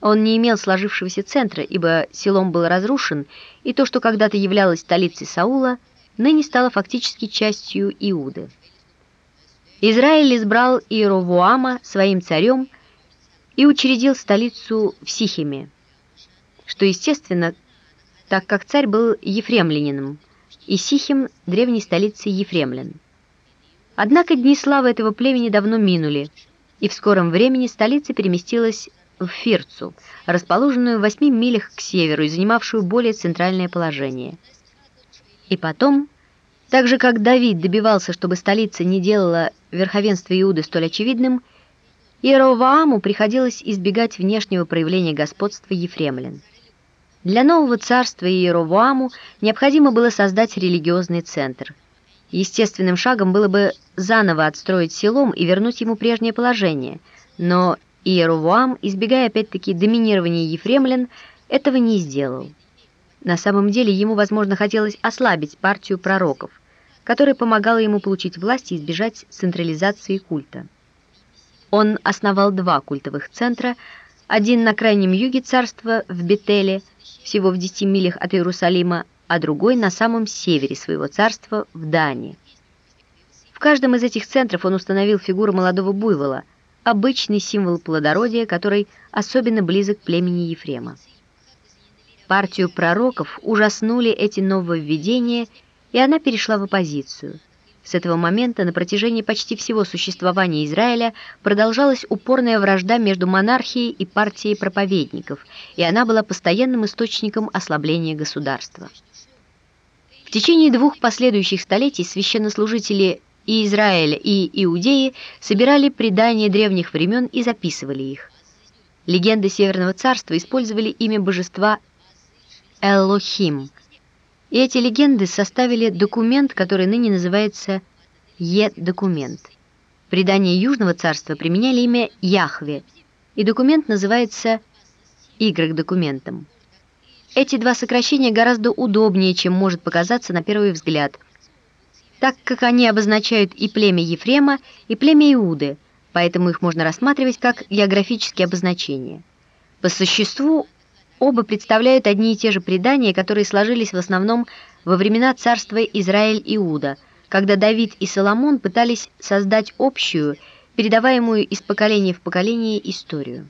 Он не имел сложившегося центра, ибо селом был разрушен, и то, что когда-то являлось столицей Саула, ныне стало фактически частью Иуды. Израиль избрал Иеровуама своим царем и учредил столицу в Сихиме, что естественно, так как царь был ефремлянином, и Сихим – древней столицей ефремлян. Однако дни славы этого племени давно минули, и в скором времени столица переместилась в Фирцу, расположенную в восьми милях к северу и занимавшую более центральное положение. И потом, так же как Давид добивался, чтобы столица не делала верховенство Иуды столь очевидным, Иеровоаму приходилось избегать внешнего проявления господства ефремлян. Для нового царства Иеровоаму необходимо было создать религиозный центр. Естественным шагом было бы заново отстроить селом и вернуть ему прежнее положение, но Иеровоам, избегая опять-таки доминирования ефремлян, этого не сделал. На самом деле ему, возможно, хотелось ослабить партию пророков, которая помогала ему получить власть и избежать централизации культа. Он основал два культовых центра, один на крайнем юге царства в Бетеле, всего в 10 милях от Иерусалима, а другой на самом севере своего царства в Дании. В каждом из этих центров он установил фигуру молодого буйвола – обычный символ плодородия, который особенно близок племени Ефрема. Партию пророков ужаснули эти нововведения, и она перешла в оппозицию. С этого момента на протяжении почти всего существования Израиля продолжалась упорная вражда между монархией и партией проповедников, и она была постоянным источником ослабления государства. В течение двух последующих столетий священнослужители и Израиль, и Иудеи собирали предания древних времен и записывали их. Легенды Северного Царства использовали имя божества Элохим. И эти легенды составили документ, который ныне называется Е-документ. Предания Южного Царства применяли имя Яхве, и документ называется Y-документом. Эти два сокращения гораздо удобнее, чем может показаться на первый взгляд – так как они обозначают и племя Ефрема, и племя Иуды, поэтому их можно рассматривать как географические обозначения. По существу оба представляют одни и те же предания, которые сложились в основном во времена царства Израиль-Иуда, когда Давид и Соломон пытались создать общую, передаваемую из поколения в поколение историю.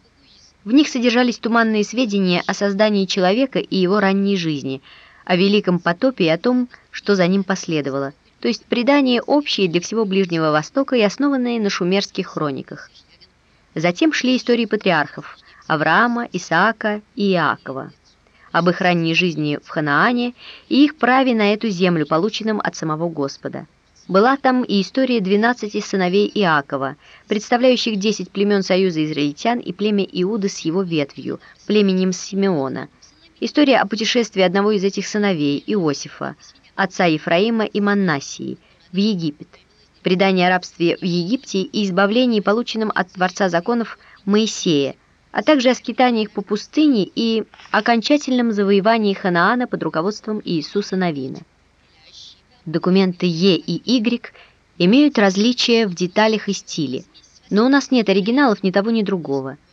В них содержались туманные сведения о создании человека и его ранней жизни, о великом потопе и о том, что за ним последовало – то есть предания общие для всего Ближнего Востока и основанные на шумерских хрониках. Затем шли истории патриархов Авраама, Исаака и Иакова, об их ранней жизни в Ханаане и их праве на эту землю, полученном от самого Господа. Была там и история 12 сыновей Иакова, представляющих 10 племен союза израильтян и племя Иуды с его ветвью, племенем Симеона. История о путешествии одного из этих сыновей, Иосифа, отца Ефраима и Маннасии, в Египет. Предание о рабстве в Египте и избавлении, полученном от Творца законов Моисея, а также о скитаниях по пустыне и окончательном завоевании Ханаана под руководством Иисуса Навина. Документы Е и Y имеют различия в деталях и стиле, но у нас нет оригиналов ни того, ни другого –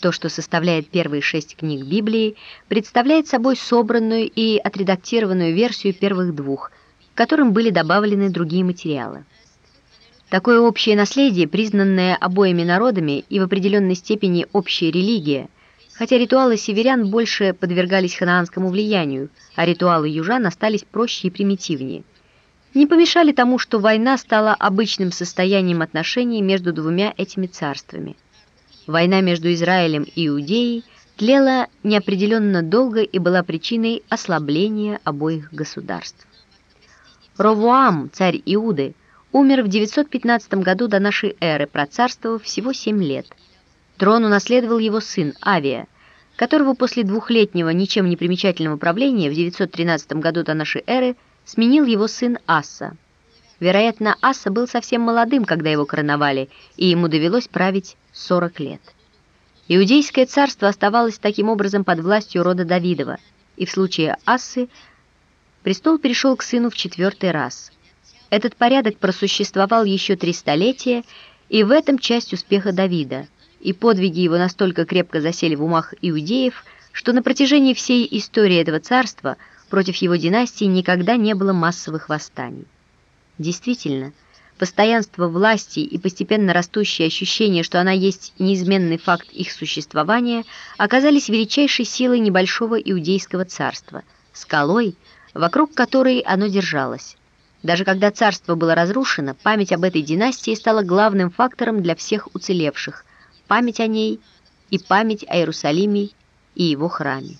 то, что составляет первые шесть книг Библии, представляет собой собранную и отредактированную версию первых двух, к которым были добавлены другие материалы. Такое общее наследие, признанное обоими народами и в определенной степени общая религия, хотя ритуалы северян больше подвергались ханаанскому влиянию, а ритуалы южан остались проще и примитивнее, не помешали тому, что война стала обычным состоянием отношений между двумя этими царствами – Война между Израилем и Иудеей тлела неопределенно долго и была причиной ослабления обоих государств. Ровуам, царь Иуды, умер в 915 году до нашей эры, процарствовав всего 7 лет. Трон унаследовал его сын Авия, которого после двухлетнего ничем не примечательного правления в 913 году до нашей эры сменил его сын Аса. Вероятно, Аса был совсем молодым, когда его короновали, и ему довелось править 40 лет. Иудейское царство оставалось таким образом под властью рода Давидова, и в случае Ассы престол перешел к сыну в четвертый раз. Этот порядок просуществовал еще три столетия, и в этом часть успеха Давида. и подвиги его настолько крепко засели в умах иудеев, что на протяжении всей истории этого царства против его династии никогда не было массовых восстаний. Действительно, постоянство власти и постепенно растущее ощущение, что она есть неизменный факт их существования, оказались величайшей силой небольшого иудейского царства, скалой, вокруг которой оно держалось. Даже когда царство было разрушено, память об этой династии стала главным фактором для всех уцелевших, память о ней и память о Иерусалиме и его храме.